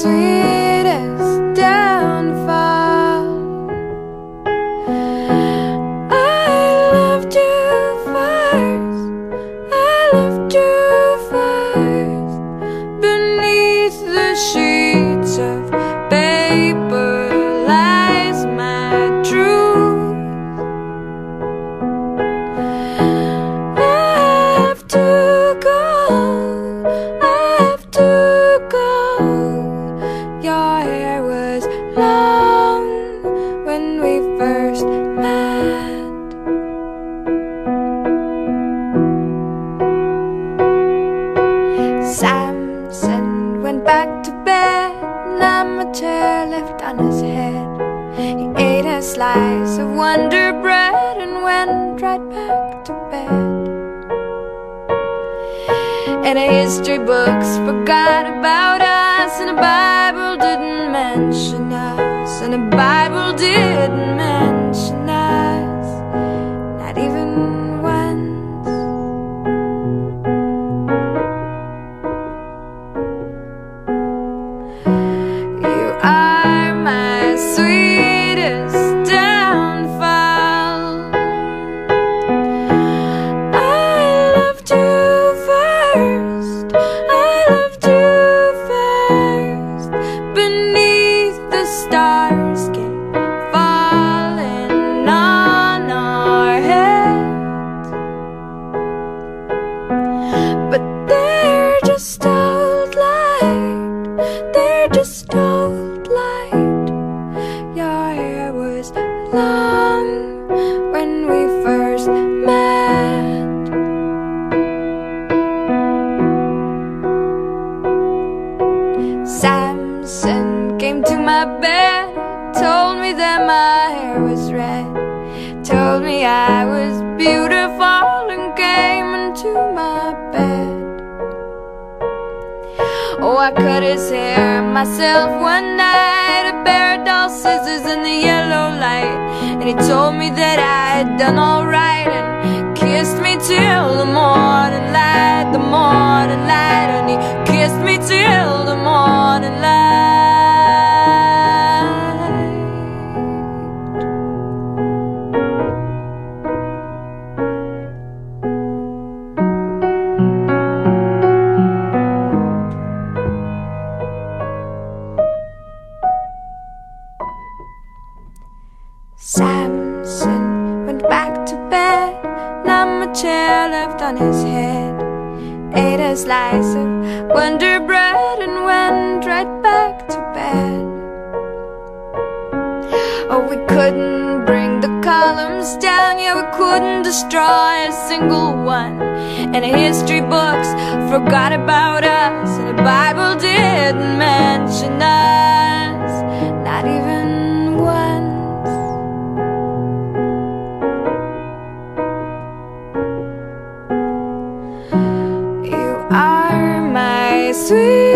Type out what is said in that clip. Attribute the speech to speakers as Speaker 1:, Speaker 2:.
Speaker 1: sweet. Samson went back to bed, and amateur left on his head. He ate a slice of Wonder Bread and went right back to bed. And the history books forgot about us, and the Bible didn't mention us, and the Bible didn't. Just old light. They're just old light. Your hair was long when we first met. Samson came to my bed, told me that my hair was red, told me I was beautiful, and came into my bed. I cut his hair myself one night, a pair of dull scissors in the yellow light, and he told me that I had done alright, Samson went back to bed. Not much hair left on his head. Ate a slice of Wonder Bread and went right back to bed. Oh, we couldn't bring the columns down, yeah, we couldn't destroy a single one. And the history books forgot about us, and the Bible didn't mention us, sweet.